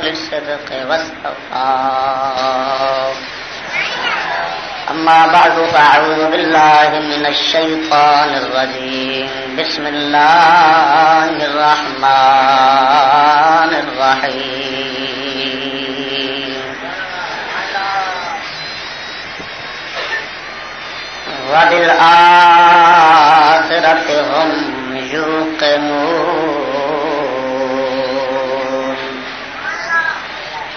وللصدق والصفاء أما بعد، فأعوذ بالله من الشيطان الرجيم. بسم الله الرحمن الرحيم. وبالآخرة هم يوقنون.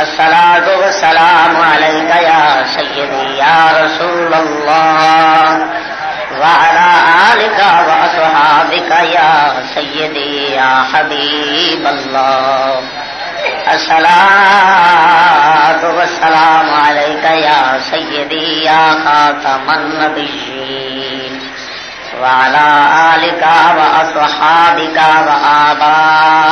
الصلاة والسلام عليك يا سيدي، يا رسول الله. وعلى آلك وأصحابك يا سيدي، يا حبيب الله. الصلاة والسلام عليك يا سيدي، يا خاتم النبيين. وعلى آلك وأصحابك وآبائك.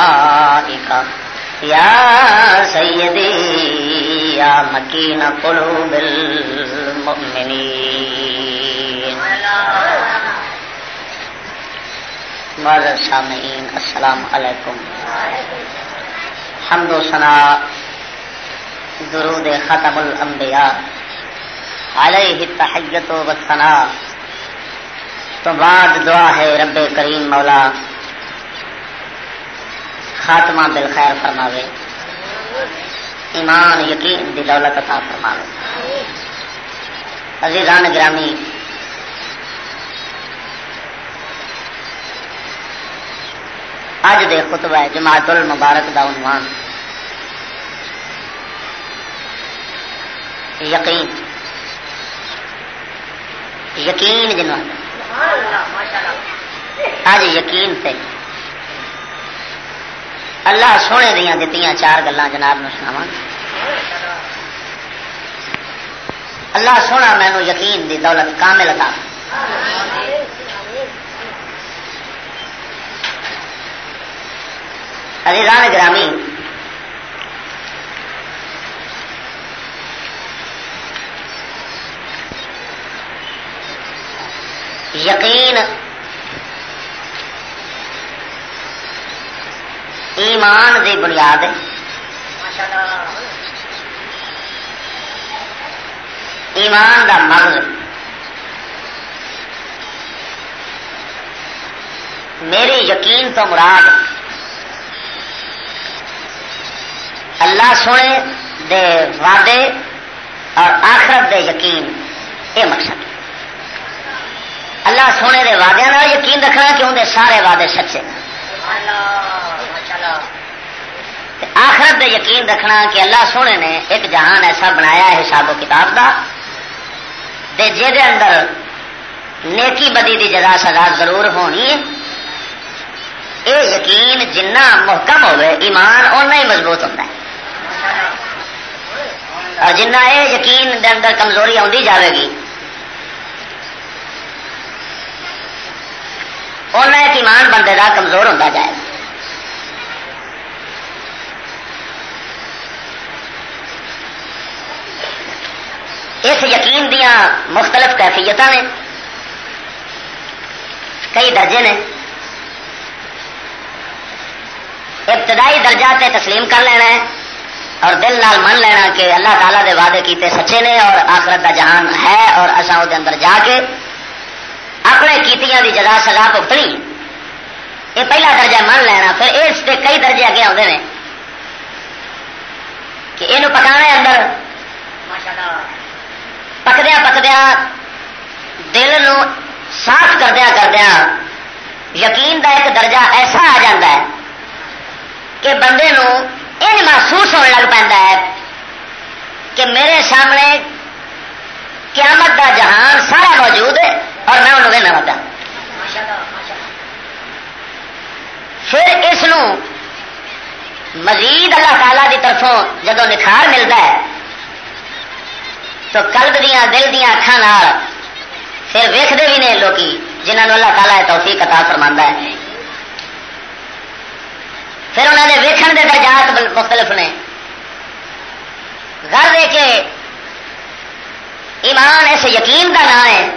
يا سيدي، يا مكين قلوب المؤمنين. معذر سامعین السلام علیکم حمد و ثنا درود ختم الانبیاء علیہ التحیت و ثنا تو بعد دعا ہے رب کریم مولا خاتمہ بالخیر فرماوے۔ ایمان، یقین دی دولت عطا فرماوے۔ عزیزان گرامی اج دے خطبہ ہے جماعت المبارک دا عنوان یقین۔ یقین جنوب اج یقین تے۔ اللہ سونے دیا دتیاں چار گلان جناب نو سناوا اللہ سونا مینو یقین دی دولت کامل عطا عزیزان گرامی، یقین ایمان دی بنیاد ایمان دا مغز۔ میری یقین تو مراد اللہ سونے دے وعدے اور آخرت دے یقین، یہ مقصد اللہ سونے دے وعدے یقین رکھنا کہ اندر سارے وعدے سچے آخرت دے یقین رکھنا کہ اللہ سونے نے ایک جہان ایسا بنایا ہے حساب و کتاب کا دے اندر نیکی بدی دی جزا سزا ضرور ہونی ہے۔ یہ یقین جنہ محکم ہوئے، ایمان اُنہ ہی مضبوط ہوتا ہے۔ اور جنہ یہ یقین دے اندر کمزوری آتی جاوے گی اُنہ ایک ایمان بندے کا کمزور ہوتا جائے گا اس یقین دیا مختلف کیفیت نے کئی درجے نے ابتدائی درجہ تے تسلیم کر لینا ہے اور دل نال من لینا کہ اللہ تعالیٰ دے وعدے کیتے سچے نے اور آخرت کا جہان ہے اور اصا وہ اندر جا کے اپنے کیتیاں دی جگہ سزا بھگتنی۔ یہ پہلا درجہ من لینا، پھر اس کے کئی درجے اگے آتے ہیں۔ کہ یہ پکانا ہے اندر پکدیا پکدیا دل نو صاف کردیا کردیا یقین دا ایک درجہ ایسا آ جا ہے کہ بندے نو یہ محسوس ہونے لگ پہ ہے کہ میرے سامنے قیامت دا جہان سارا موجود ہے اور میں انہوں نے ودا پھر اس مزید اللہ تعالی کی طرفوں جب نکھار ملتا ہے تو کلب دیا دل دیا اکھان پھر ویختے بھی نے لوگ جنہوں نے اللہ تعالیٰ توفیق کتا فرما ہے۔ پھر انہوں نے ویکھن دے درجات مختلف نے۔ گھر دے کے ایمان اس یقین کا نام ہے۔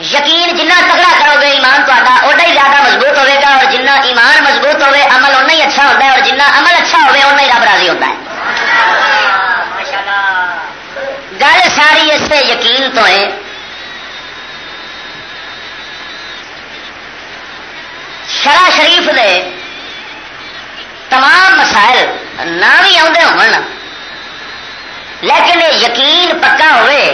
یقین جنہ تگڑا کرو گے، ایمان تا ادا ہی زیادہ مضبوط ہوگا اور جنہ ایمان مضبوط ہوے، عمل اُنہ ہی اچھا ہوتا ہے، اور جنہ عمل اچھا ہوے اُنہ ہی رب راضی ہوتا ہے۔ گل یقین تو ہے شرح شریف دے تمام مسائل نہ بھی آدھے ہو لیکن یقین پکا ہوئے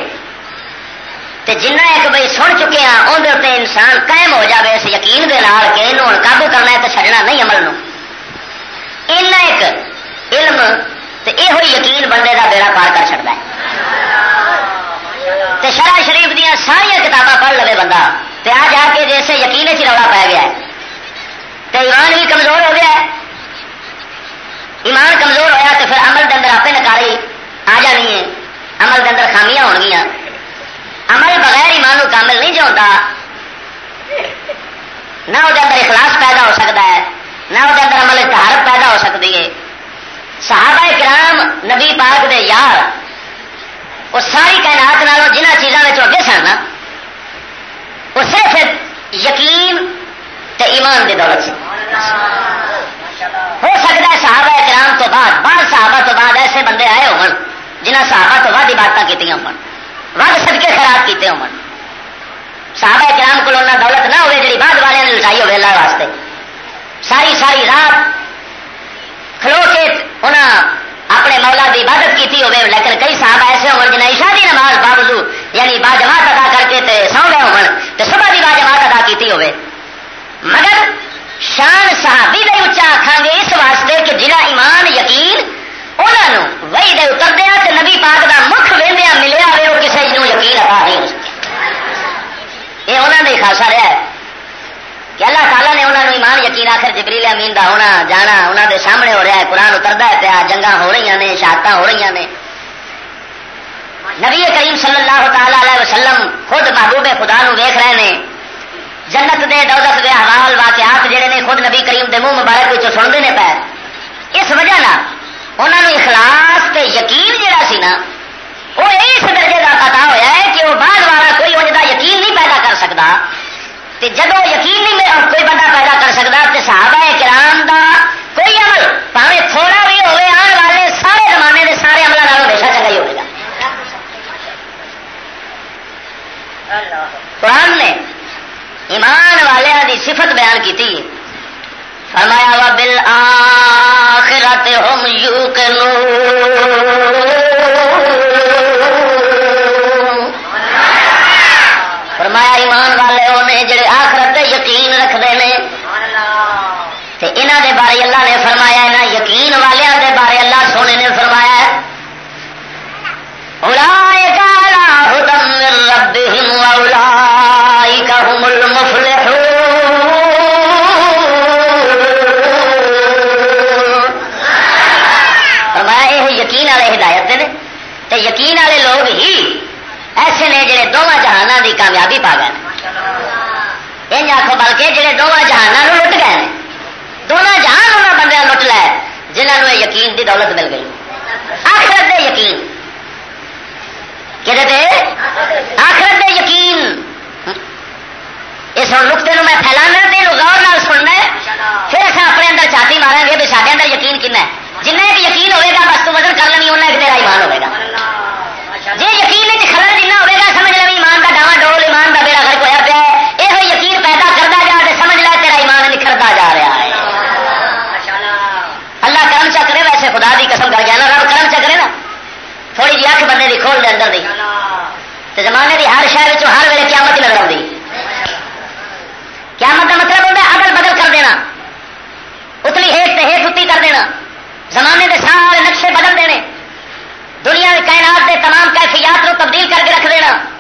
تے جنہ ایک بھائی سن چکے ہیں اندر انسان قائم ہو جاوے، اس یقین دے نال کہ یہ قابو کرنا ہے تو چڑنا نہیں عمل نو۔ ایک علم تے یہ یقین بندے دا بیڑا پار کر سکتا ہے۔ تے شرح شریف دیا ساریا کتاباں پڑھ لے بندہ۔ تے آ جا کے جیسے یقین چ رولا پی گیا ہے۔ تے ایمان بھی کمزور ہو گیا ہے۔ ایمان کمزور ہویا تو پھر عمل کے آپ نکاری آ جانی ہے عمل کے اندر خامیاں ہو گیا عمل بغیر ایمان کامل نہیں جو ہوتا نہ وہ اندر اخلاص پیدا ہو سکتا ہے، نہ وہ اندر عمل تہارت پیدا ہو سکتی ہے۔ صحابہ کرام نبی پاک دے یار وہ ساری کائنات نالوں جنہ چیزوں میں اگے سن نا، وہ صرف یقین تے ایمان کی دولت سے ہو سکتا ہے صحابہ کرام تو بعد بعد صحابہ تو بعد ایسے بندے آئے ہو جنہ صحابہ تو بعد عبادت کی ہو ود سدکے خراب کیتے ہو صحابہ کرام کو دولت نہ ہوئے جی بعد والے نے لٹائی ہوئے اللہ واسطے۔ ساری ساری رات کھلو کے انہیں مولا کی عبادت کی ہوئے لیکن کئی صاحب ایسے ہو جنہیں عشا کی نماز باوجود یعنی با جماعت ادا کر کے تے سو گئے ہو صبح کی با جماعت ادا کی ہوئے مگر شان صحابی نہیں اچا آخان گے اس واسطے کہ جنہ ایمان یقین انہوں وہی دے اتر دیا تو نبی پاک کا مکھ وہدیا ملیا ہوئے وہ کسی یقین ادا نہیں ہو یہ انہوں نے خاصا رہا ہے۔ کہ اللہ تعالیٰ نے انہوں نے ایمان یقین آخر جبریل امین کا ہونا، جانا انہوں دے سامنے ہو رہا ہے، قرآن اترتا ہے پیا جنگ ہو رہی نے شہادت ہو رہی نے۔ نبی کریم صلی اللہ تعالی علیہ وسلم خود محبوب خدا نو ویخ رہے ہیں جنت دے دودت دے حوال واقعات جڑے نے خود نبی کریم دے منہ مبارک سنتے ہیں پہ اس وجہ انہوں نے اخلاص تے یقین جڑا سی نا، وہ اس درجے کا پتا ہوا ہے کہ وہ بعد والا کوئی ان کا یقین نہیں پیدا کر سکتا تے جب یقین نہیں میرا کوئی بندہ پیدا کر سکتا تو صحابہ کرام دا کوئی عمل، پاوے تھوڑا بھی ہوئے، آن والے سارے زمانے کے سارے عملوں کا ہمیشہ چنگا ہی ہوگا قرآن نے ایمان والوں کی صفت بیان کی تھی۔ فرمایا وا بل آخرت ہم یو فرمایا ایمان والے جڑے آخرت یقین رکھتے ہیں انہوں دے بارے اللہ نے فرمایا یہاں یقین والوں دے بارے اللہ سونے نے فرمایا ربهم وأولئك هم المفلحون۔ یقین والے ہدایت دے تے یقین والے لوگ ہی ایسے نے جڑے دونوں جہانوں کی کامیابی پا گئے۔ یہ آخو بلکہ جڑے دونوں جہانوں لٹ گئے دونوں جہان انہوں بندے لٹ لے جنہوں نے یقین کی دولت مل گئی آخرت دے یقین کہ آخرت دے یقین اس نقطے میں پھیلانا تین غور نال سننا پھر اصل اپنے اندر چاٹی مارا گے بھی سارے اندر یقین کن ہے جن ایک یقین ہوئے گا بس تو وزن کر لینی انہیں تیرا ایمان ہوئے گا جی یقین دے اندر دی تے زمانے دی ہر شہر ہر ویلے قیامت نظر آندی قیامت کا مطلب ہوندا اگل بدل کر دینا۔ اتلی ہیٹ تے ہیٹ کر دینا۔ زمانے دے سارے نقشے بدل دینے۔ دنیا کائنات دے تمام کیفیات کو تبدیل کر کے رکھ دینا۔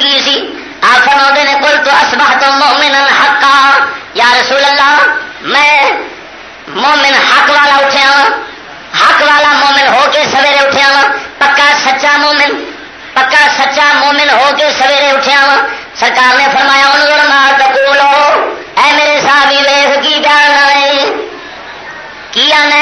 کی سی آپ فرما نے کل تو اسبح تو مومن حقا. یا رسول اللہ، میں مومن حق والا اٹھیا ہوں حق والا مومن ہو کے سویرے اٹھیا ہوں پکا سچا مومن پکا سچا مومن ہو کے سویرے اٹھیا ہوں سرکار نے فرمایا، انظر ما تقولو اے میرے صحابی ویخ کی بیان آئے؟ کی آنا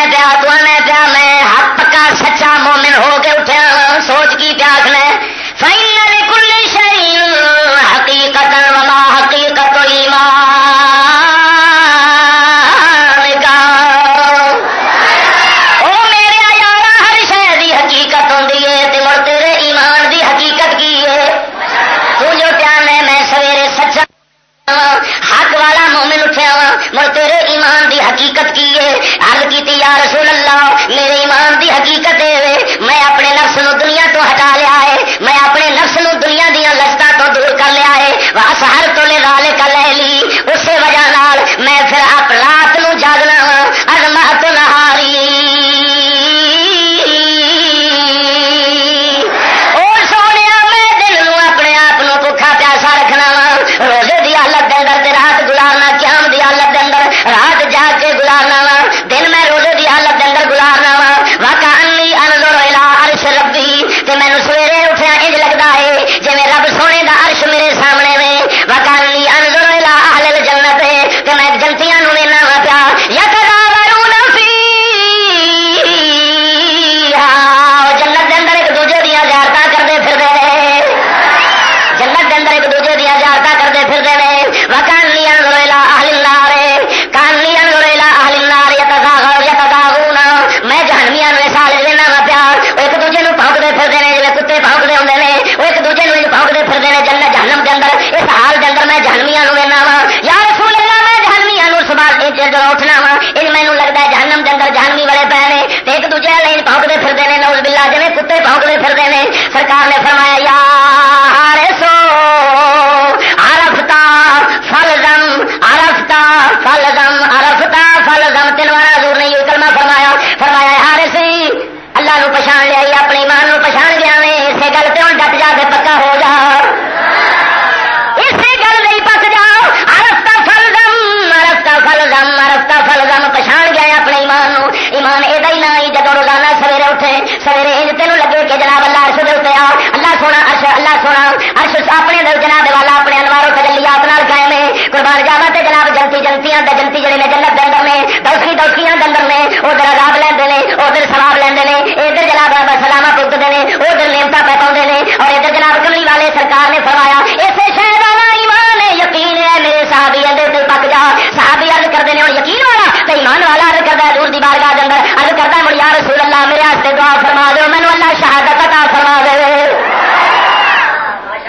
سونا ارش اپنے دل جناب والا، اپنے انواروں تجلیات نال قائم ہے قربان جاوا تے جناب جنتی جنتیاں تے جنتی جڑے نے جنت دے اندر نے دوسری دوسریاں دے اندر نے ادھر عذاب لیندے نے ادھر ثواب لیندے نے۔ ادھر جناب سلامہ پکتے نے ادھر نعمتاں پہ پاؤندے نے۔ اور ادھر جناب کملی والے سرکار نے فرمایا، اسے شہر والا ایمان یقین ہے میرے صحابی اندر تے پک جا۔ صحابی عرض کردے نے یقین والا تے ایمان والا عرض کردا دور دی بارگاہ دے اندر۔ عرض کردا مڑ یا رسول اللہ میرے واسطے دعا فرما دو مینوں اللہ شہادت عطا فرما دے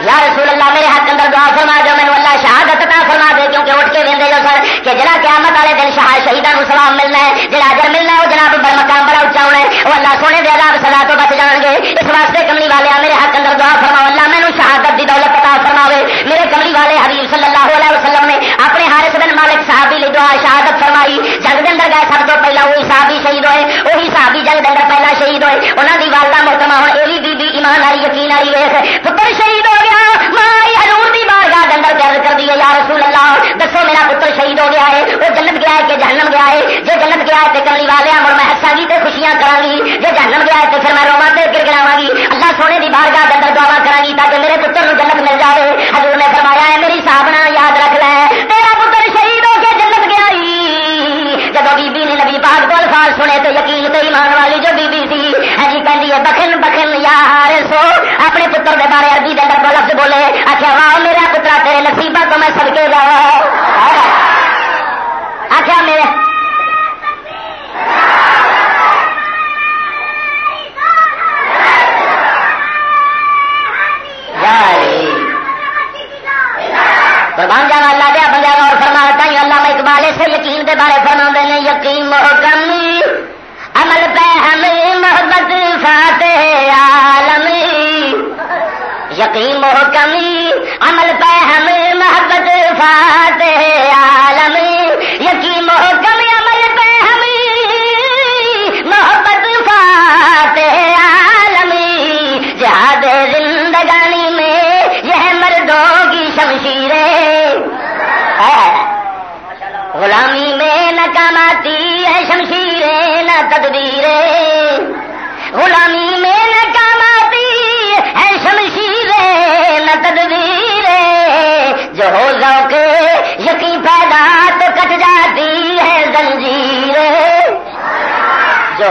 یا رسول اللہ میرے حق اندر دعا فرما دو میں اللہ شہادت عطا فرما دے کیونکہ اٹھ کے سر کہ جڑا قیامت والے دن شاہ شہیدان سلام ملنا ہے جڑا اجر ملنا ہے، وہ جناب بر مقام بڑا اچا ہونا ہے۔ وہ اللہ سونے دے عذاب سزا تو بچ جان گے۔ اس واسطے کملی والے میرے حق اندر دعا فرما اللہ میں شہادت دی دولت عطا فرماوے۔ میرے کملی والے حبیب صلی اللہ علیہ وسلم نے اپنے حارث بن مالک صحابی لی دعا شہادت فرمائی۔ جنگ دے اندر گئے سب تو پہلا وہی صحابی شہید ہوئے۔ وہی صحابی جنگ دے اندر پہلا شہید ہوئے۔ انہوں دی والدہ محترمہ ہوں یہ بی بی ایمان والی یقین والی ویخ پتر ہے جی جنت گیا تو کملی والے مڑ میں ہسا گی تو خوشیاں کرا گی۔ جی جہنم گیا تو پھر میں روا تے گر گراوا گی۔ اللہ سونے دی بارگاہ دے اندر دعا کرا گی تاکہ میرے پتر نو جنت مل جائے حضور نے فرمایا ہے میری صاحبنا یاد رکھ لے۔ تیرا پتر شہید ہو کے جنت گیا جب بی بی نے نبی پاک کو الفاظ سنے تو یقین تو ایمان والی جو بی بی سی ہاں جی کہہ ہے، بخن بخن یار سو اپنے پتر دے بارے عربی دے اندر لفظ بولے۔ آخیا واہ میرا پترا، تیرے نصیبہ تو میں سڑکے گا قربان جانا اللہ دیا بندہ اور فرما تھی اللہ میں اقبال سے یقین کے بارے فرما نے یقین محکم، عمل پہ ہمیں محبت فاتح عالم۔ یقین محکم، عمل پہ ہمیں محبت فاتح عالم۔ یقین محکم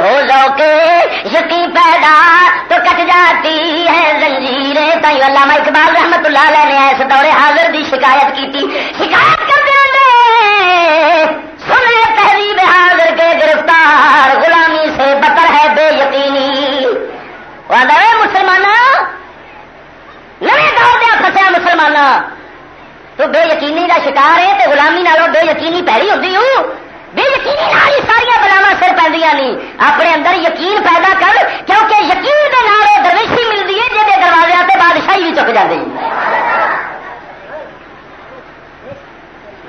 ہو ذوق یقین پیدا تو کٹ جاتی ہے زنجیریں۔ تھی علامہ اقبال رحمت اللہ علیہ نے ایسے دورے حاضر دی شکایت کی تھی۔ شکایت کرتے سنے تحریب حاضر کے گرفتار غلامی سے بطر ہے بے یقینی۔ مسلمان نئے دور دیا فسیا مسلمان تو بے یقینی کا شکار ہے تو غلامی نالوں بے یقینی پہلی ہوتی ہوں۔ بے یقینی نال ساریا بلاوا سر پہ نہیں اپنے اندر یقین پیدا کر، کیونکہ یقین کے نال درویشی مل ہے جہاں دروازے سے بادشاہی بھی چک جاتی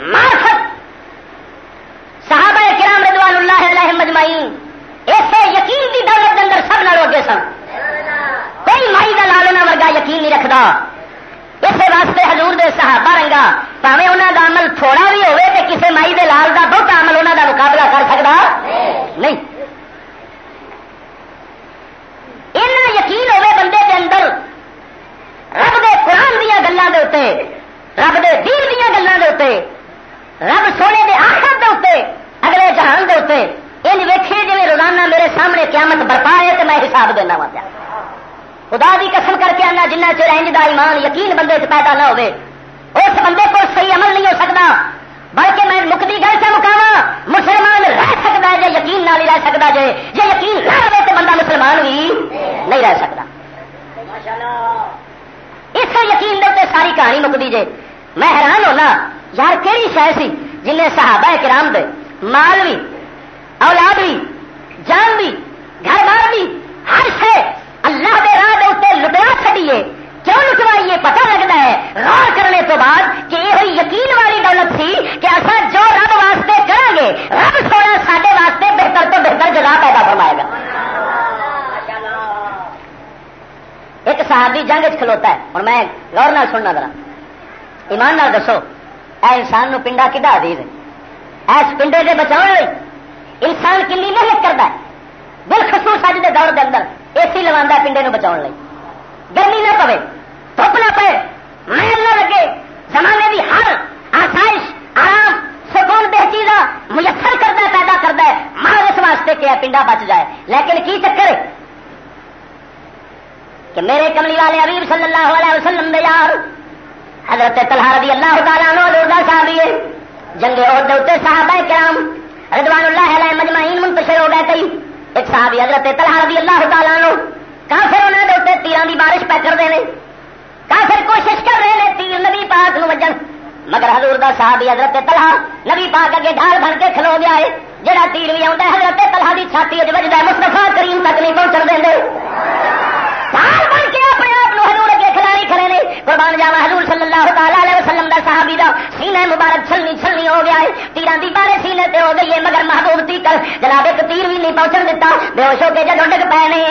مارفت صحابہ کرام رضوان اللہ علیہ مجمعین اسے یقین کی دولت کے اندر سب نالوں اگے سن کوئی مائی کا لالونا ورگا یقین نہیں رکھتا اسے واسطے حضور دے صحابہ رنگا پاوے انہوں کا عمل تھوڑا بھی ہوئے تو کسی مائی دے لال کا بہت عمل انہوں کا مقابلہ کر سکتا نہیں اتنا یقین ہوئے بندے کے اندر رب دے قرآن دیا گلوں کے اتنے رب دے دین دیا گلوں کے اتنے رب سونے دے آخر دے اتنے اگلے جہان دے اتنے ان ویکھے جی روزانہ میرے سامنے قیامت برپا ہے تو میں حساب دینا وا پیا خدا دی قسم کر کے آنا جنہ چر انج دا ایمان یقین بندے چ پیدا نہ ہوئے اس بندے کو صحیح عمل نہیں ہو سکتا بلکہ میں مکتی گھر سے مکاوا مسلمان رہ سکتا ہے جی یقین نہ رہ سکتا جی جی یقین نہ رہے تو بندہ مسلمان بھی نہیں رہ سکتا اس یقین دے ساری کہانی مکتی جے میں حیران ہونا یار کہڑی شہ سی جنہیں صحابہ کرام دے مال بھی اولاد بھی جان بھی گھر بار بھی ہر شے اللہ دے راہ دے اتنے لٹیا چڑیے کیوں لٹوائیے پتہ لگتا ہے راہ کرنے تو بعد کہ یہ ہوئی یقین والی دولت سی کہ اصا جو رب واسطے کریں گے رب سونا سارے واسطے بہتر تو بہتر جگہ پیدا فرمائے گا ایک صحابی جنگ کھلوتا ہے۔ اور میں غور نال سننا ذرا۔ ایمان نال دسو، اے انسان نو پنڈا کدا دی ایس پنڈے سے بچاؤ انسان کلی محنت کرتا ہے؟ بالخصوص اج کے دور کے اندر اے سی لوا پنڈے نو بچاؤ گرمی نہ پوے تھوپ نہ پے محل نہ لگے، زمانے کی ہر آسائش، آرام، سکون بے چیز میسر کرتا پیدا کرتا ہے۔ ماں اس واسطے کیا پنڈا بچ جائے۔ لیکن کی چکر کہ میرے کملی والے ابیب صلی اللہ علیہ وسلم دے یار، حضرت طلحہ رضی اللہ تعالیٰ نو لوردہ صحابی ہے جنگ عہد دے صحابہ کرام رضوان اللہ علیہ مجمعین منتشر ہو گئے کئی ایک صحابی حضرت طلحہ رضی اللہ تعالیٰ نو کافر انہوں نے تیران دی بارش پہ کر دے کافر کوشش کر رہے ہیں تیر نبی پاک نو وجن۔ مگر حضور دا صحابی حضرت طلحہ نبی پاک اگے ڈھال بن کے کھلو گیا ہے۔ جڑا تیر بھی آتا ہے، حضرت طلحہ دی چھاتی وجدا مصطفیٰ کریم تک نہیں پہنچ دیں ڈھال بن کے اپنے آپ حضور اگے کھلاری کھڑے نے قربان جاوا حضور صلی اللہ تعالی علیہ وسلم دا صحابی دا سینہ مبارک چھلنی چھلنی ہو گیا ہے۔ تیران دی بارے سینے تے ہو گئی ہے مگر محبوب تی کر جناب ایک تیر بھی نہیں پہنچن دیتا بے ہوش ہو کے جدو ڈگ پے نے۔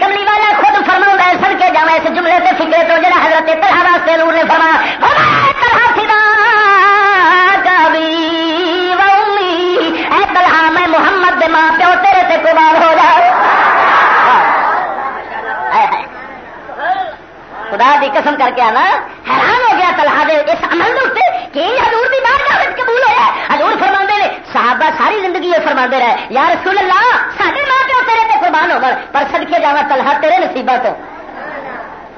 کملی والا خود فرما ہے سڑ کے جاوا اس جملے سے فکرے تو جڑا حضرت طلحہ واسطے نور نے فرمایا فرمایا طلحہ فدا میں محمد دے ماں پیو تیرے سے قربان ہو جائے خدا دی قسم کر کے آنا، حیران ہو گیا تلہا دے اس عمل دے کہ حضور دی بار دعوت قبول ہوا حضور فرما نے، صحابہ ساری زندگی یہ فرما رہے۔ یا رسول اللہ سارے ماں پیو تیرے تے قربان ہو پر سدکے جانا تلہا تیرے نصیبہ تو۔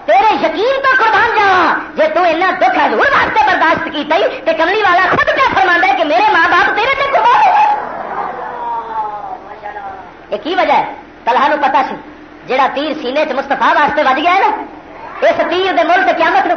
تیرے یقین تو قربان جا جی تو اینا دکھ حضور واسطے برداشت کیتا ہی، تے کملی والا خود کیا فرما ہے کہ میرے ماں باپ تیرے تے قربان ہو یہ کی وجہ ہے؟ تلہا نو پتا سی جہاں تیر سینے چ مستفا واسطے وج گیا ہے نا۔ اس پیر دے ملک قیامت نو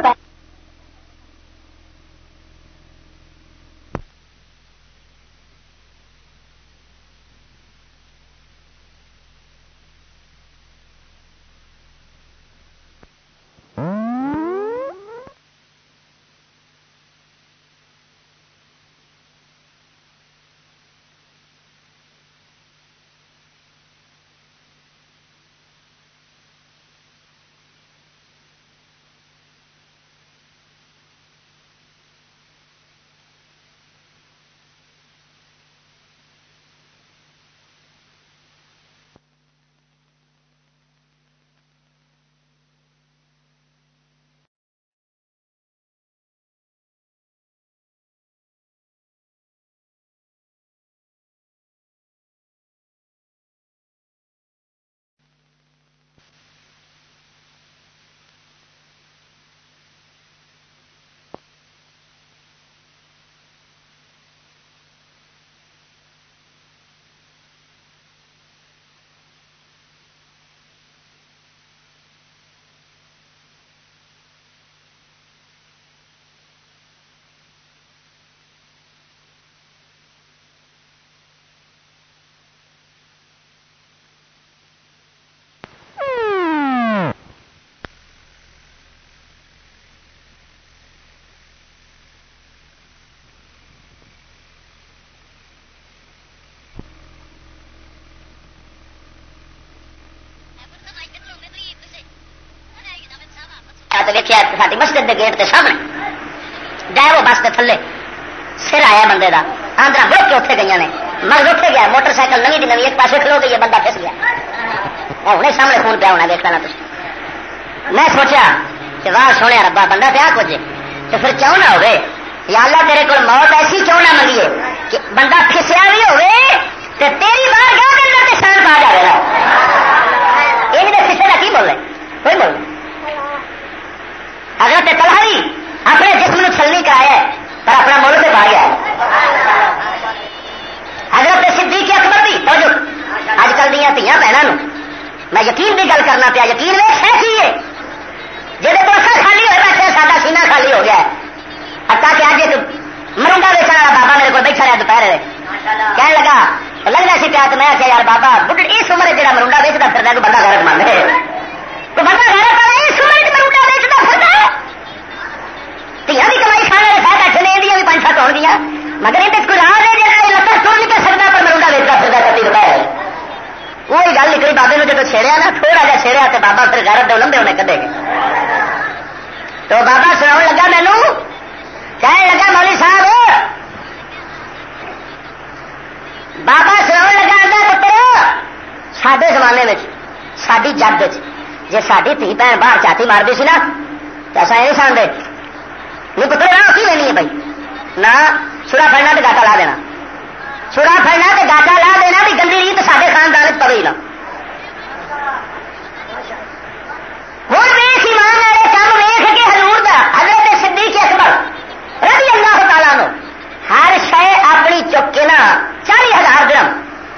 پہ دیکھا ساری مسجد کے گیٹ کے سامنے۔ گئے بس کے تھلے۔ سر آیا بندے کا آندرا بڑھ کے اتنے گئی نے۔ مگر اتنے گیا۔ موٹر سائیکل نوی کی نوی، ایک پاس کھلو گئی بندہ پس گیا۔ ہوں سامنے فون پیا ہونا، دیکھ لینا تھی میں سوچا کہ واہ سونے ربا، بندہ پیا کچھ تو پھر کیوں نہ ہوئے؟ یا اللہ تیرے کو موت ایسی کیوں نہ منگیے؟ کہ بندہ پھسیا بھی ہوئے تو تیری بار گاہ کے اندر سان پا جائے گا۔ یہ پھسے کا کی بول رہے کوئی بول رہے حضرت تلہاری اپنے جسم میں چھلنی کرایا پر اپنا ملک سے پا گیا حضرت صدیق اکبر بھی توجہ اج کل دیا دیا بہنوں میں یقین کی گل کرنا پیا یقین میں ہے چاہیے جہاں تو اصل خالی ہو بیٹھے سارا سینا خالی ہو گیا ہٹا کہ اج ایک ویچن والا بابا میرے کو بیٹھا رہا دوپہر کہنے لگا لگنا سی پیا تو میں آخیا یار بابا بڑھ اس عمر جہاں مرنڈا ویچتا پھر بندہ غیرت مند ہے۔ تو بندہ غیرت اس عمر مرنڈا ویچتا پھر دیا بھی کمائی کھانے کے ساتھ بیٹھے نے بھی پانچ سات ہو گیا۔ مگر یہ کوئی راہ ہے جہاں لتر سن نہیں پہ سکتا پر مرنڈا ویچتا پھر کتی روپئے وہی گل نکلی بابے نے جب چھیڑیا نا تھوڑا جا چھیڑیا تو بابا پھر غیرت دے لمبے انہیں کدے گئے۔ تو بابا سنا لگا مینو کہنے لگا مولی صاحب، بابا سنا لگا آدھا پتر سڈے زمانے میں ساری جگ جی ساری تھی بھن باہر چاتی مارتی سی نا ایسا یہ سان دے نہیں پتر اسی لینی ہے بھائی۔ نہ چھڑا پڑنا تو گاٹا لا دینا۔ چھڑا پڑنا تو گاٹا لا دینا بھی گندی ریت سارے خاندان پوے نا۔ ہوں ویخ ایمان والے کام ویخ کے ہزور کا حضرت صدیق اکبر رضی اللہ تعالیٰ نو ہر شہ اپنی چک کے نا چالی ہزار درم،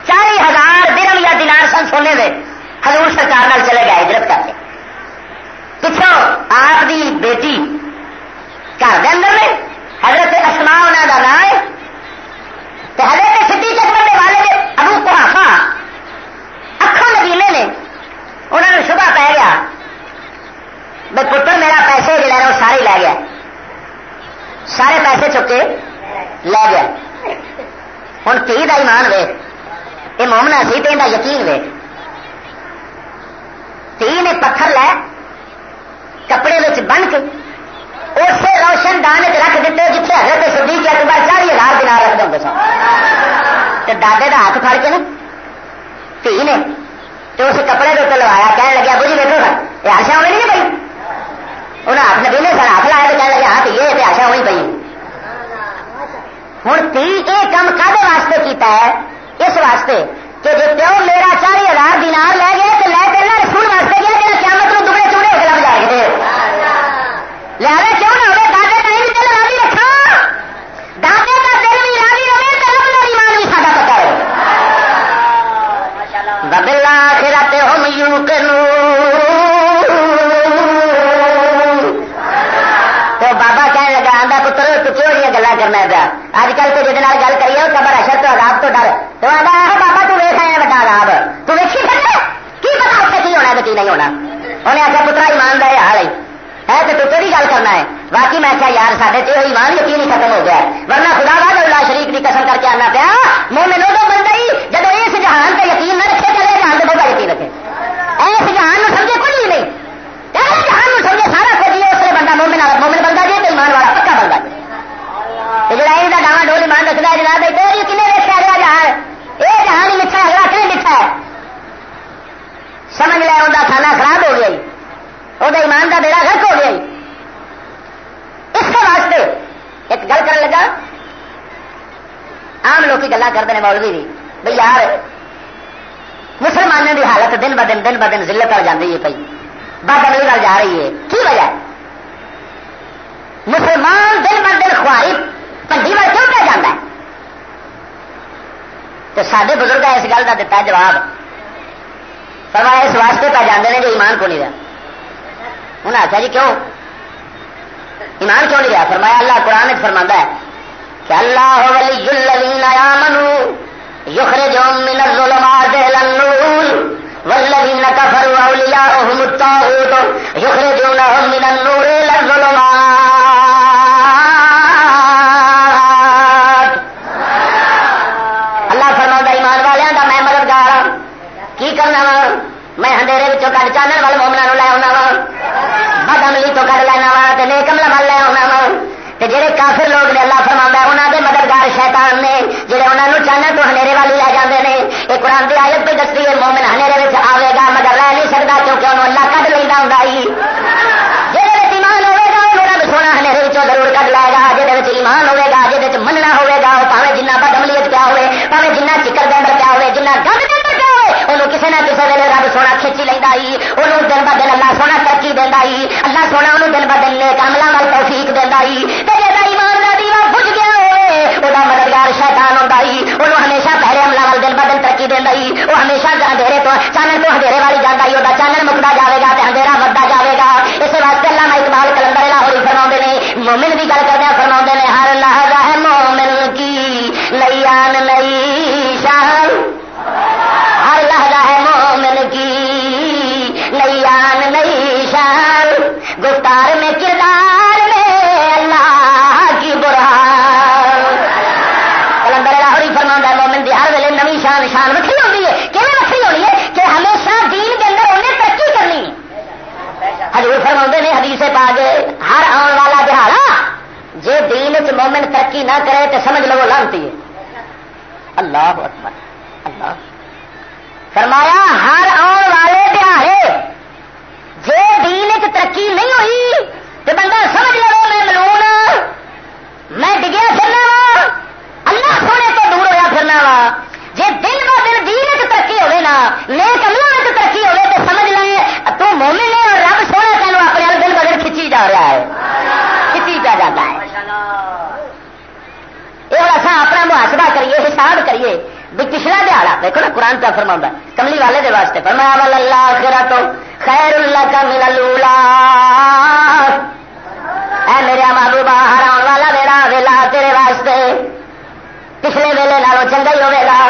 چالی ہزار درم یا دینار سن سونے دے حضور سرکار نال چلے گئے ہجرت کر کے۔ پچھوں آپ دی بیٹی گھر کے اندر نے حضرت اسما انہوں کا نام ہے۔ تو حضرت سدھی چکر کے والے ابو کوافا اکھوں نگیلے نے انہوں نے شبہ پی گیا بھائی پتر میرا پیسے جڑا وہ سارے لے گیا۔ سارے پیسے چکے لے گیا۔ ہوں تھی کا ایمان وے یہ مومنا سی تو یہ یقین وے تھی نے پتھر لے، کپڑے بن کے اسے روشن دان چ رکھ دیتے جیتے حضرت صدیق اکبر چالی ہزار دینار رکھ دیں سن دادے کا ہاتھ پھڑ کے نا، تھی نے تو اس کپڑے کے اتنے لوایا کہنے لگا بجی دیکھو سر یہ آشا ہونے نہیں پی انہیں ہاتھ لگے سر، ہاتھ لایا تو کہنے لگا ہاتھ یہ آشا ہونی پی ہوں تھی یہ کام کدے واسطے کیتا ہے؟ اس واسطے کہ جی پیو میرا چالی ہزار دینار لے گیا تو لے کے رسول واسطے گیا کہ قیامت میں دبڑے چوڑے ہو کے لگ جائے گے لہٰذا کرنا پیا اج کل تو جہد گل کریے قبر اشر تو عذاب تو ڈر۔ تو آدھا ہاں بابا، تو ویخ آیا بڑا عذاب۔ تو ویکھی پھر کی پتا اتنے کی ہونا تو کی نہیں ہونا۔ انہیں آخیا، پترا، ایمان کا یہ حال ہے۔ ہے تو تیری گل کرنا ہے۔ باقی میں کیا یار سارے تو ایمان یقین ہی ختم ہو گیا ورنہ خدا باد اللہ شریف کی قسم کر کے آنا پیا۔ مومن ادو بنتا ہی جب اس جہان کا یقین نہ رکھے چلے جہان سے بہت یقین رکھے ایس جہان میں سمجھے کچھ بھی نہیں ایس جہان میں سمجھے سارا کچھ ہی اس لیے بندہ مومن والا مومن بندہ جی تو ایمان والا پکا بندہ جی جڑا یہ ڈاواں ڈول ایمان رکھتا ہے جناب تو یہ کنے رکھا گیا جہان یہ جہان ہی میٹھا اگلا کہیں میٹھا ہے سمجھ لیا ان کا کھانا خراب ہو گیا وہ ایمان کا بیڑا گھر ہو گیا اس کے واسطے ایک گل کر لگا آم لوگ گلا کرتے ہیں مولوی بھی بھائی یار، مسلمانوں کی حالت دن ب دن دن ب دن ضلع پر جاتی ہے پی بد عملی وال جا رہی ہے۔ کی وجہ؟ مسلمان دن ب دن خواری پنڈی وال کیوں پہ جانا ہے؟ تو سارے بزرگ اس گل کا دتا جواب۔ فرمایا اس واسطے پہ جانے جو ایمان کو نہیں رہا انہیں آخیا جی کیوں؟ ایمان کیوں نہیں رہا فرمایا اللہ قرآن فرما ہے کہ اللہ ولی الذین آمنوا یخرجهم من الظلمات الى النور والذین کفروا اولیاءهم الطاغوت یخرجونهم من النور الى الظلمات۔ اللہ فرما ایمان والوں کا میں مددگار ہوں کی کرنا وا؟ میں اندھیرے وچوں کٹ چانن والے مومنا لے آنا وا۔ بد عملی تو کر لینا وا تو نیک عمل وال لے آنا وا۔ جہے کافر لوگ نے اللہ فرما انہوں کے مددگار شیطان نے جہے انہوں نے چاہنا تو ہنیرے والی لے جاتے ہیں یہ قرآن کی آیت پہ دستی ہے، مومن ہنیرے آئے گا، مگر رہ نہیں سکتا کیونکہ انہوں اللہ کٹ لینا ہوں جہے ایمان ہوگا وہ رب سونا ہنیرے ضرور کٹ لائے گا۔ جہد ایمان ہوگا جہد مننا ہوگا وہ پاوے جنہ بد عملیت کیا ہوئے، پاوے جنہ چکر دن کیا ہوئے، جنہ گند دن کیا ہوئے، انہوں کسی نہ کسی ویلے رب سونا کھچی لینا انہوں دن ب دن اللہ سونا ترقی دینا اللہ سونا انہوں دن ب دن کاملوں وال توفیق دینا ایمان کا دیوا بج گیا ہوئے وہ مددگار شیطان ہوتا ہی انہوں ہمیشہ پہلے عملہ وال دن دینا وہ ہمیشہ اندھیرے تو چانن تو اندھیرے والی جانا وہ چانن مکتا جا وچ مومن ترقی نہ کرے تو سمجھ لو لانتی ہے۔ اللہ اکبر، اللہ۔ فرمایا، ہر آن والے دہاڑے جی دین چ ترقی نہیں ہوئی تو بندہ سمجھ لو میں ملون۔ میں ڈگیا پھرنا وا۔ اللہ سونے تو دور ہوا پھرنا وا۔ جی دن ب دن دین چ ترقی ہوئے نا، نیک دیکھو نا، قرآن پہ فرما کملی والے دے واسطے۔ فرمایا اللہ خیرا تو خیر اللہ کا ملا لولا اے میرے محبوبہ ہر آن والا میرا ویلا تیرے واسطے۔ پچھلے ویلے نالوں چنگا ہی ہوگا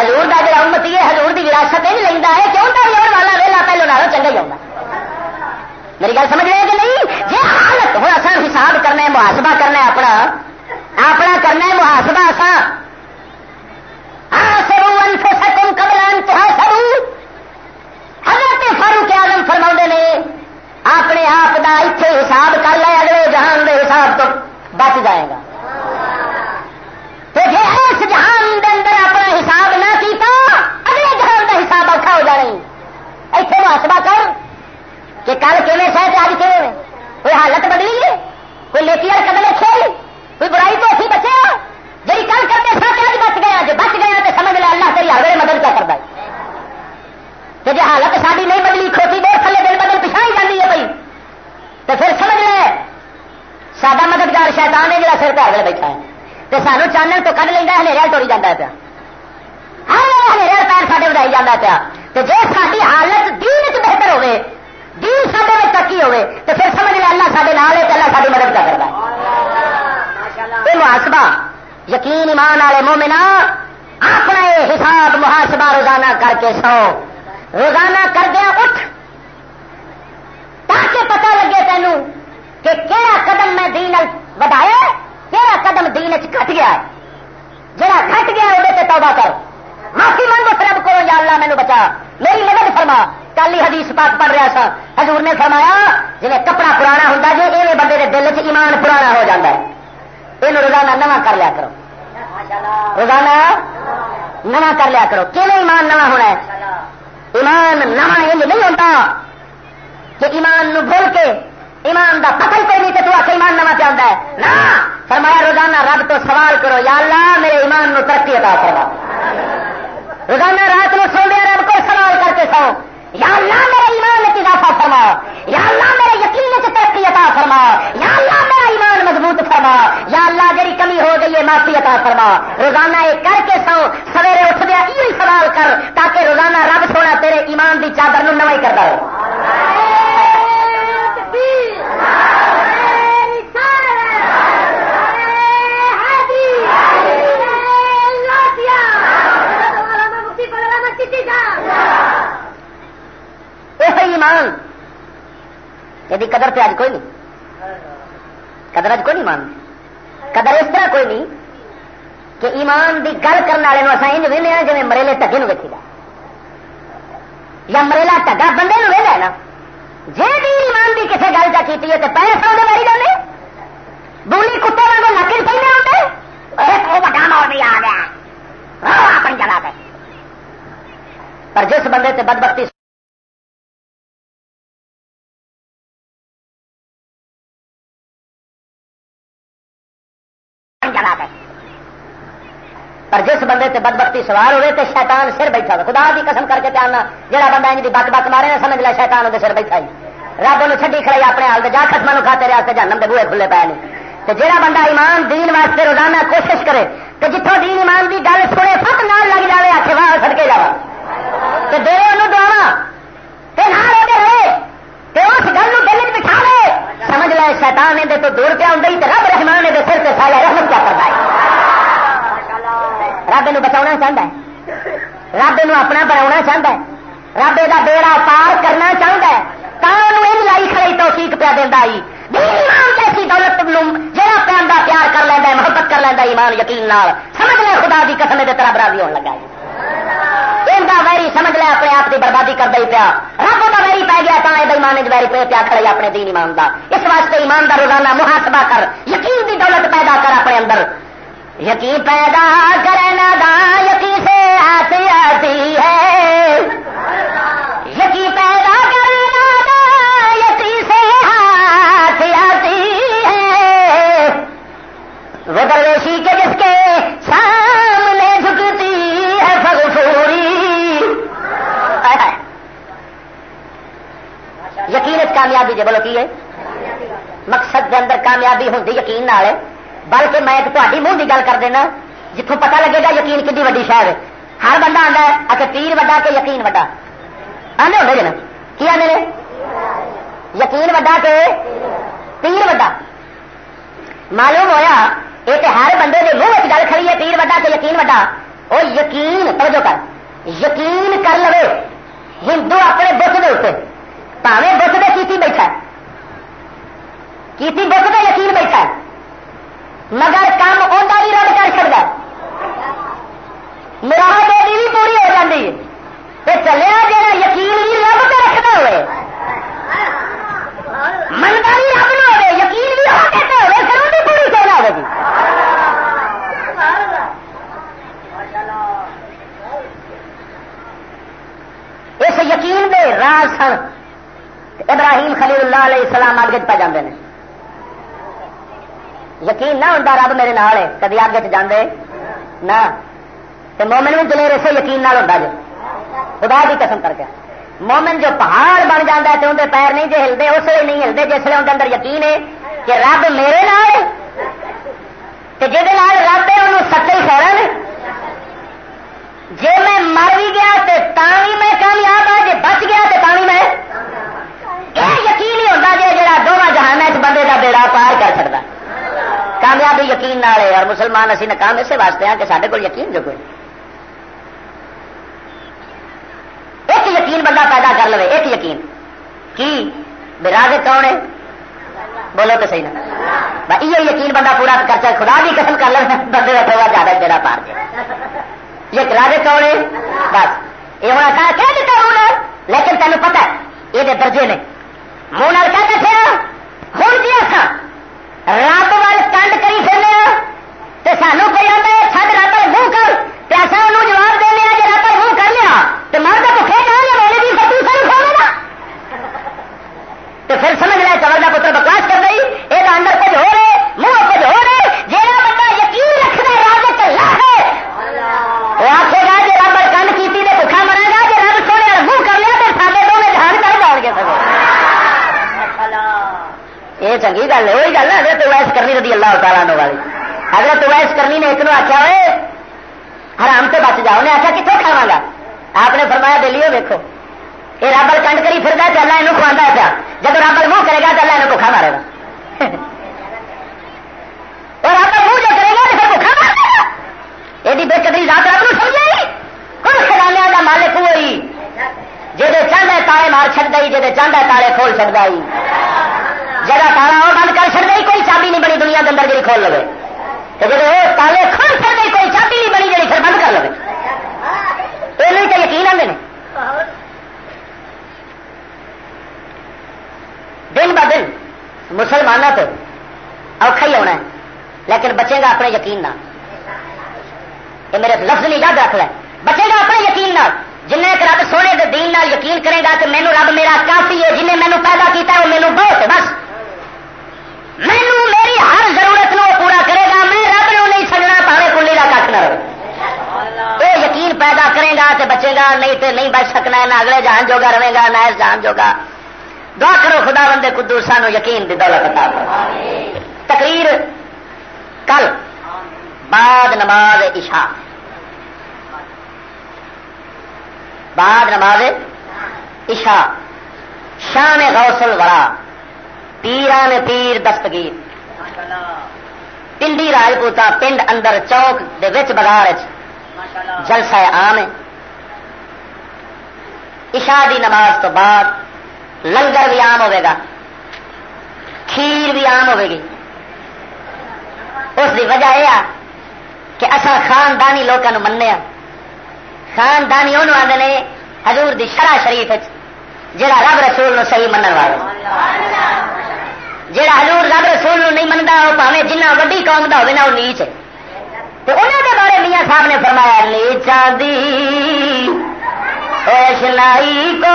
ہزور کا جڑا امتی ہے ہزور کی وراثت نہیں لینا ہے۔ کیوں تو آن والا ویلا پہلو نالوں چنگا ہی ہوگا میری گل سمجھ رہے کہ نہیں؟ جی حالت ہوں اصل حساب کرنا ہے، محاسبہ کرنا ہے، اپنا۔ اپنا کرنا ہے، محاسبہ اصا سکم کملان حضرت فاروق آزم فرما نے، اپنے آپ کا اتنے حساب کر لے، اگلے جہان کے حساب تو بچ جائے گا۔ تو جی اس جہان کے اندر اپنا حساب نہ کیتا، اگلے جہان کا حساب اوکھا ہو جائے اتنے محاسبہ کر کہ کل کیون سہ اج کہ کوئی حالت بدلی ہے؟ کوئی لیتی اور قدم رکھے کوئی برائی تو اسی بچے ہاں؟ جی کل کرتے سا اج بچ گیا جی بچ گیا تو سمجھ لیا اللہ تیری ہر مدد کیا کرتا ہے۔ جی حالت ساری نہیں بدلی کھوتی دیر تھلے دل بدل پچھا ہی جاتی ہے بھائی۔ تو پھر سمجھ لے۔ سادہ مددگار شیطان ہے جا سر پہ بیٹھا ہے۔ تو سانو چانل تو کھ لینا ہنیرا توڑی جانا پیا۔ ہر پیر سارے بڑھائی جانا پیا۔ تو جی ساری حالت دین چ بہتر ہوے دین سارے میں ترقی ہوئے تو پھر سمجھ لیا اللہ سارے نال ہے اللہ ساری مدد کیا کرتا ہے۔ یہ محاسبہ یقین ایمان والے مومنا اپنا یہ حساب محاسبہ روزانہ کر کے سو۔ روزانہ کر دیا اٹھ۔ تاکہ پتہ لگے تینوں کہ کہڑا قدم میں دین ودایا کہڑا قدم دین چٹ گیا جہاں گھٹ گیا وہ توبہ کر۔ معافی منگو رب کو یا اللہ مینو بچا۔ میری مدد فرما۔ کل ہی حدیث پاک پڑھ رہا سا۔ حضور نے فرمایا جی کپڑا پرانا ہوتا جی یہ بندے کے دل چ ایمان پرانا ہو جاتا ہے۔ یہ روزانہ نواں کر لیا کرو۔ روزانہ نواں کر لیا کرو۔ کہ ایمان نواں ہونا ہے؟ ایمان نواں یہ نہیں ہوتا۔ کہ ایمان نو بھول کے ایمان دا پتہ ہی کوئی نہیں کہ تو آخر ایمان نواں چاہتا ہے۔ نہ! فرمایا روزانہ رب تو سوال کرو، یا اللہ میرے ایمان نو ترقی عطا کروا روزانہ رات میں سو دیا رب کو سوال کر کے سو۔ یا اللہ میرے ایمان میں اضافہ فرما۔ یا اللہ میرے یقین میں ترقی عطا فرما۔ یا اللہ فرما یا اللہ جی کمی ہو گئی ہے معافی عطا فرما روزانہ یہ کر کے سو، سویرے اٹھ دیا یہ سوال کر، تاکہ روزانہ رب سونا تیرے ایمان دی چادر نو ہی کرتا ہو ایمان یہ قدر پہ آج کوئی نہیں، قدر اج کوئی نہیں مان قدر اس طرح کوئی نہیں کہ ایمان دی گل کرنے والے اصل یہ ویلے ہاں ہیں جی مریلے ٹگے ویکھی گا یا مریلا ٹگا بندے ویلا نا۔ جی بھی ایمان دی کسی گل چا کی تو پیسے سو ماری جانے بولی کتے والے نکل پہ آتے وہ بڑا بھی آ گیا۔ اپنی جگہ پہ۔ پر جس بندے سے بدبختی پر جس بندے سے بدبختی سوار ہوئے تو شیطان سر بیٹھا ہوا خدا کی قسم کر کے پیارنا جہاں بندہ ان کی بک بک مارے نا سمجھ لیا شیطان وہ سر بیٹھا ہی۔ رب ان چڈی کھڑائی اپنے حال جا خسما کھاتے رہے جانم کے بوئے کھلے پے نے۔ تو جہاں بندہ ایمان، دین واسطے روزانہ کوشش کرے تو جتوں دین ایمان کی گل سنے فٹ نہ لگ جائے آخے واہ سڑکے جا تو دے انہوں دعوا نہ روتے رہے اس گل دل بٹھا لے سمجھ لے، شیطان تو دور پہ آئی تو رب رحمان نے سر سے سارا رحمت کیا کرتا ہے رب یہ بچا چاہتا ہے رب یہ اپنا بنا چاہتا ہے رب یہ بیڑا پار کرنا چاہتا ہے تو لائی کھڑی توفیق پیا دینا ایسی دولت جہاں پیار پیار کر لینا محبت کر لینا ایمان یقین سمجھ لے خدا کی قسم کے طرح برابری ہونے لگا ویری سمجھ لے اپنے آپ کی بربادی کر دے پیا رب کا ویری پی گیا تو ایمان ویری پہ پیا کھڑے اپنے دین ایمان کا اس واسطے ایمان روزانہ محاسبہ کر یقین کی دولت پیدا کر اپنے اندر یقین پیدا کرنا دا یقین سے آتی آتی ہے۔ یقین پیدا کرنا دا یقین سے آتی آتی ہے۔ وہ درویشی کے جس کے سامنے جھکتی ہے فغفوری یقین کامیابی جی بولو کی ہے؟ مقصد کے اندر کامیابی ہوں یقین نال بلکہ میں تاری منہ کی گل کر دینا جتوں پتا لگے گا یقین کتنی ویڈی شہر ہے۔ ہر بندہ آتا ہے اچھا پیر وڈا کہ یقین وڈا۔ آدھے ہوتے جن کی آدھے یقین وڈا کہ پیر وڈا۔ معلوم ہویا یہ تو ہر بندے کے منہ گل کھڑی ہے، پیر وڈا کہ یقین وڈا۔ وہ یقین، توجہ کر۔ یقین کر لو ہندو اپنے بت کے اتنے پاوے بت دے کیتی بیٹھا کیتی بت دے یقین بیٹھا مگر کام اوندا بھی رد کر سکتا مراد بھی پوری ہو جاتی ہے۔ تو چلیا جا یقین بھی رب تو رکھنا ہوئے۔ منگا بھی رب نہ ہوئے، یقین بھی ہو کہتے ہوئے پھر بھی پوری کہنا ہوگی اس یقین دے راز سن۔ ابراہیم خلیل اللہ علیہ السلام آگے پہ جاندے ہیں یقین نہ ہوتا رب میرے نال ہے، کدی آگے چاہتے نہ۔ مومن بھی دلیر اسے یقین نہ ہوتا جو خدا کی قسم کر کے۔ مومن جو پہاڑ بن جاتا ہے تو اندر پیر نہیں جو ہلتے اس لیے نہیں ہلتے جس لیے اندر یقین ہے کہ رب میرے نال جہد رب ہے انہوں سچے خیر جی میں مر بھی گیا تو بھی میں کامیاب ہوں جی بچ گیا تو بھی میں۔ یقین ہی ہوتا جی جا دونوں جہان بندے کا بیڑا پار کر سکتا کامیابی یقین نہ اور مسلمان اسی ناکام اسے واسطے ہیں کہ سارے کو یقین جو کوئی ایک یقین بندہ پیدا کر لے ایک یقین۔ کی؟ براج کون ہے؟ بولو تو صحیح نا۔ یہ یقین بندہ پورا کر چاہے خدا بھی قسم کر لے بندے کا تھوڑا زیادہ جڑا پار دے۔ یہ راج کون ہے؟ بس۔ یہ ہونا کہا کہہ دیتا ہوں لیکن تینوں پتا یہ درجے نے۔ منہ کہتے تھے ہوں جی اصا رب وال کنڈ کری پھرنے سانو کوئی آتا ہے سب رب منہ کر پیسہ انہوں جواب دینے جی رب منہ کر لیا تو مرد بھوکے جا گے میرے بھی سب سر کھولے گا تو پھر سمجھ رہے چور کا پتر بکواس کر رہی یہ اندر کچھ ہو رہے منہ کچھ ہو رہے جہاں بندہ یقین رکھنا راج کلا ہے۔ وہ آخے گا جی رب کنڈ کی بھوکا مرے گا جی رب سونے منہ کر لیا تو سارے دونوں جہان کر جان گے سب یہ چنگی گل ہے، وہی گل ہے، حضرت ویس کرنی رضی اللہ تعالیٰ نو والی۔ حضرت ویس کرنی نے ایک نو آخیا ہوئے حرام سے بچ جاؤ۔ انہیں آخیا کتوں کھاوا گا؟ آپ نے فرمایا دلی ویکو یہ رابل کنڈ کری پھر چلا یہ کھوانا پیا۔ جب رابل منہ کرے گا تو اللہ یہ بخا مارے گا۔ اور رابل منہ جو کرے گا تو پھر بخا مارے گا۔ یہ بے قدری رات رب نو سمجھائی کچھ خزانے کا مالک ہوئی۔ جی چاہتا تالے مار چڑ گئی جی چاہتا تالے کھول چڑ گئی جگہ تالا وہ بند کر چڑ کوئی چابی نہیں بنی دنیا کے اندر جی کھول لو جب وہ تالے کھول چڑ گئی کوئی چابی نہیں بنی جی پھر بند کر لو یہ نہیں تو یقین آتے ہیں دن ب دن مسلمانوں تو اوکھا ہی ہونا ہے، لیکن بچے گا اپنے یقین نہ یہ میرے لفظ نہیں یاد رکھ لے۔ بچے گا اپنے یقین نہ جن ایک رب سونے کے دین نال یقین کرے گا کہ مینو رب میرا کافی ہے، جنہیں مینو پیدا کیتا ہے، وہ مینو بہت ہے، بس۔ مینو میری ہر ضرورت نو پورا کرے گا، میں رب نو نہیں سجنا پاوے کلی کا کھ نہ یہ یقین پیدا کرے گا تو بچے گا، نہیں تو نہیں بچ سکنا، نہ اگلے جان جوگا رہے گا، نہ اس جان جوگا۔ دعا کرو خدا بندے قدو سانو یقین دی دولت عطا کرو تقریر کل، بعد نماز عشاء۔ بعد نماز عشاء۔ شام غوث الورا۔ پیران پیر دستگیر۔ پنڈی راجپوتا پنڈ اندر چوک دے وچ بازار جلسہ عام عشاء دی نماز تو بعد لنگر بھی عام ہوئے گا۔ کھیر بھی عام ہوئے گی۔ اس دی وجہ یہ کہ اصا خاندانی لوگوں مننے ہاں۔ خاندانی انہوں آدھے حضور دی شرح شریف جہاں رب رسول نو صحیح منع والا جہاں حضور رب رسول نو نہیں منتا وہ پاوے جنہ وڈی قوم کا ہونا وہ نیچ ہے۔ تو انہوں کے بارے میاں صاحب نے فرمایا نیچا دی ایشنائی کو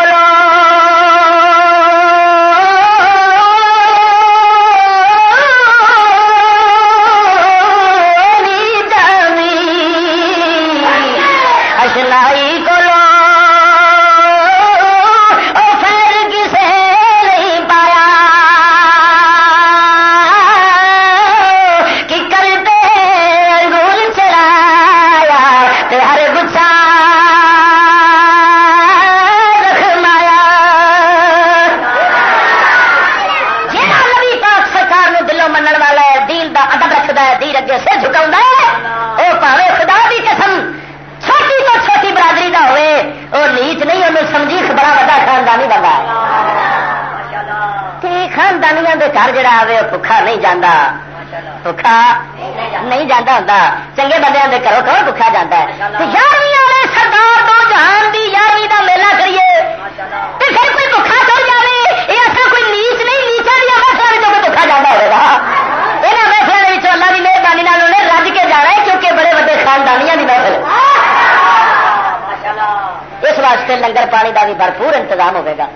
گھر جڑا آئے وہ بکھا نہیں جانا بکھا نہیں جانا ہوتا چنگے بندے دے کرو کون بکھا جاتا ہے یارویں والے سردار تو جہان دی یارویں کا میلہ کریے پھر کوئی بکھا جائے یہ کوئی نیچ نہیں نیچا دیا کوئی بکھا جانا ہوگا یہاں اللہ کی مہربانی انہیں رج کے جانا ہے کیونکہ بڑے بڑے خاندانیاں کی محفل اس واسطے لنگر پانی کا بھی بھرپور انتظام ہوگا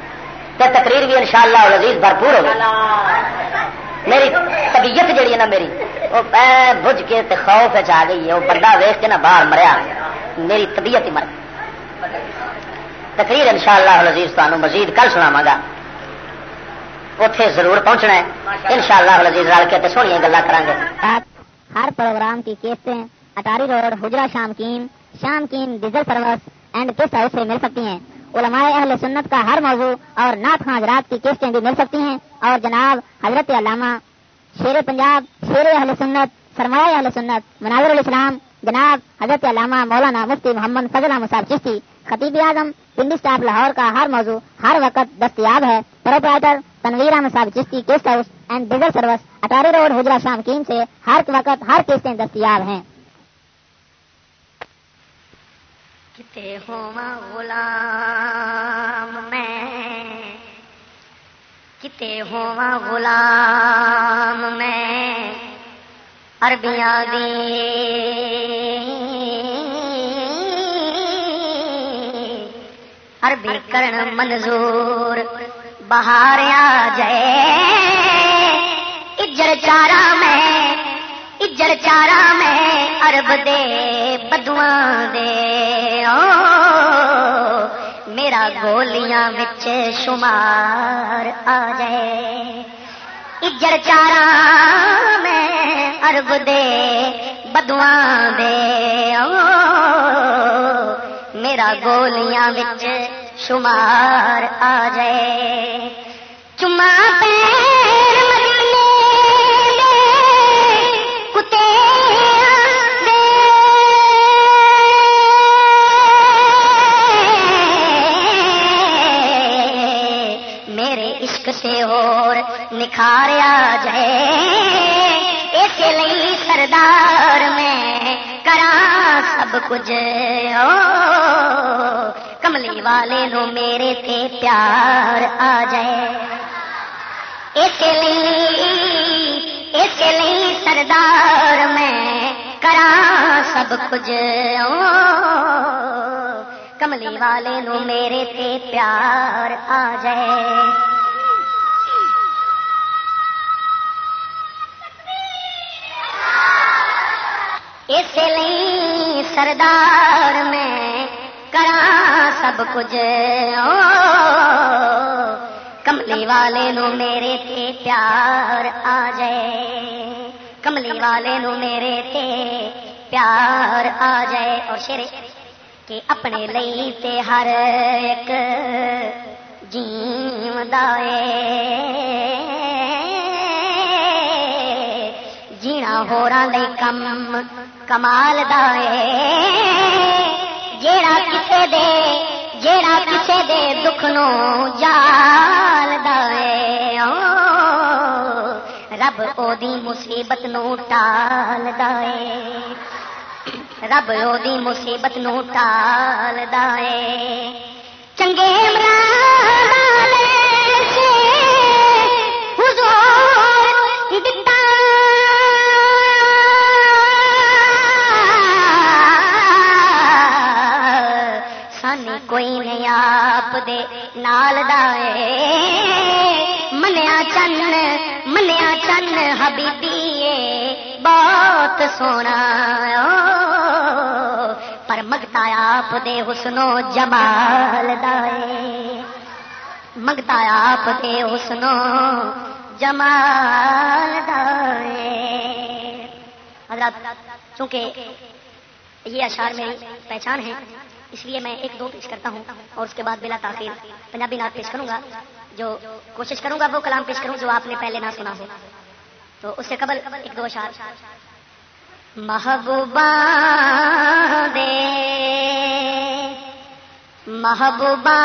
تقریر بھی انشاءاللہ شاء اللہ بھرپور ہوگی میری طبیعت جہی ہے نا میری وہ بج کے خوف آ گئی ہے وہ بندہ ویخ کے نا باہر مریا میری طبیعت ہی مر تقریر ان شاء اللہ عزیز تمہیں مزید کل سناوا گا۔ اتے ضرور پہنچنا ہے۔ ان شاء اللہ عزیز رل کے سونی گلا کر گے۔ ہر پروگرام کی کیسٹیں اٹاری road Hujra Shah Muqeem Shah Muqeem diesel service and کس ہاؤس سے مل سکتی ہیں؟ علماء اہل سنت کا ہر موضوع اور نعت خان حضرات کی کیسٹیں بھی مل سکتی ہیں۔ اور جناب حضرت علامہ شیر پنجاب، شیر اہل سنت، سرمایہ اہل سنت، مناظر الاسلام، جناب حضرت علامہ مولانا مفتی محمد فضل احمد چشتی، خطیب اعظم پنڈی اسٹاف لاہور کا ہر موضوع ہر وقت دستیاب ہے۔ پروپرائٹر تنویر احمد صاحب Chishti cassette house and diesel service, Attari road Hujra Shah Muqeem سے ہر وقت ہر کیسٹیں دستیاب ہیں۔ کتے ہوا غلام میں کتے ہوا غلام میں، عربیاں دی عربی کرن منظور، بہار آ جائے، اجر چارا میں اجر چارا میں ارب دے بدواں دے او میرا گولیاں بچ شمار آ جائے اجر چارا میں ارب دے بدواں دے او میرا گولیاں بچ شمار آ جائے چما پیر سے اور نکھاریا جائے۔ اس لیے سردار میں کرا سب کچھ۔ کملی والے نو میرے تے پیار آ جائے۔ اس لیے اس لیے سردار میں کرا سب کچھ۔ کملی والے نو میرے تے پیار آ جائے۔ اس لیے سردار میں کرا سب کچھ۔ کملی والے نو میرے تے پیار آ جائے۔ کملی والے نو میرے تے پیار آ جائے۔ اور شیر کہ اپنے لئی تے ہر ایک جیم دائے جینا ہو رہا کم کمال جیڑا کسے دے، جیڑا کسے دے دکھ نو جال دے رب او دی مصیبت نو ٹال دے رب او دی مصیبت نو ٹال دے چنگے مران نال دائے منیا چن منیا چن حبیبی بہت سونا پر مگتا آپ دے حسنو جمال دائے مگتا آپ دے حسنو جمال دائے چونکہ یہ اشار میری پہچان ہے اس لیے میں ایک دو پیش کرتا ہوں اور اس کے بعد بلا تاخیر پنجابی نعت پیش کروں گا، جو کوشش کروں گا وہ کلام پیش کروں جو آپ نے پہلے نہ سنا ہو۔ تو اس سے قبل ایک دو اشار محبوبہ دے، محبوبہ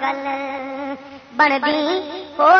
جے بن گل ہو